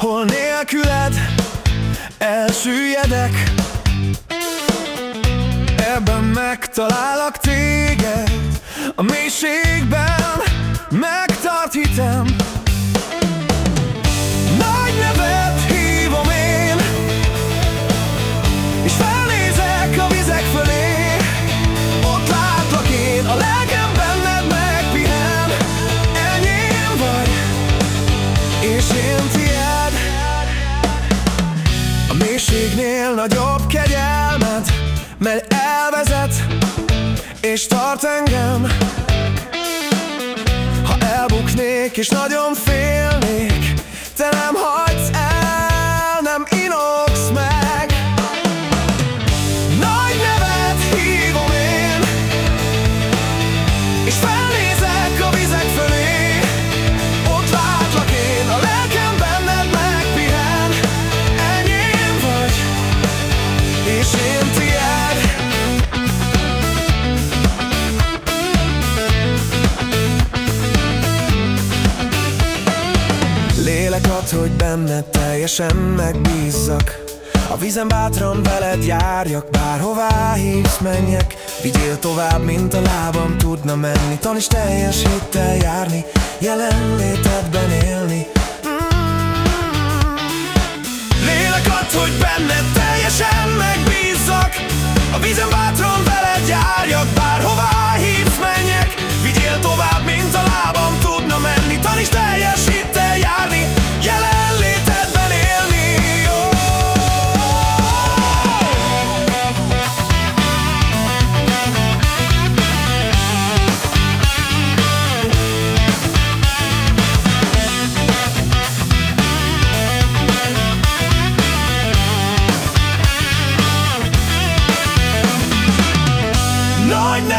Hol nélküled elsüllyedek? Ebben megtalálak téged. A mélységben megtart hitem. És tart engem. Ha elbuknék és nagyon félnék Ad, hogy benned teljesen megbízzak. A vízen bátran veled járjak Bárhová hívsz menjek. Vigyél tovább, mint a lábam tudna menni. Taníts teljes hittel járni Jelenlétedben élni. Lélek ad, hogy benned teljesen megbízzak. A vízen bátran veled járjak Bárhová hívsz menjek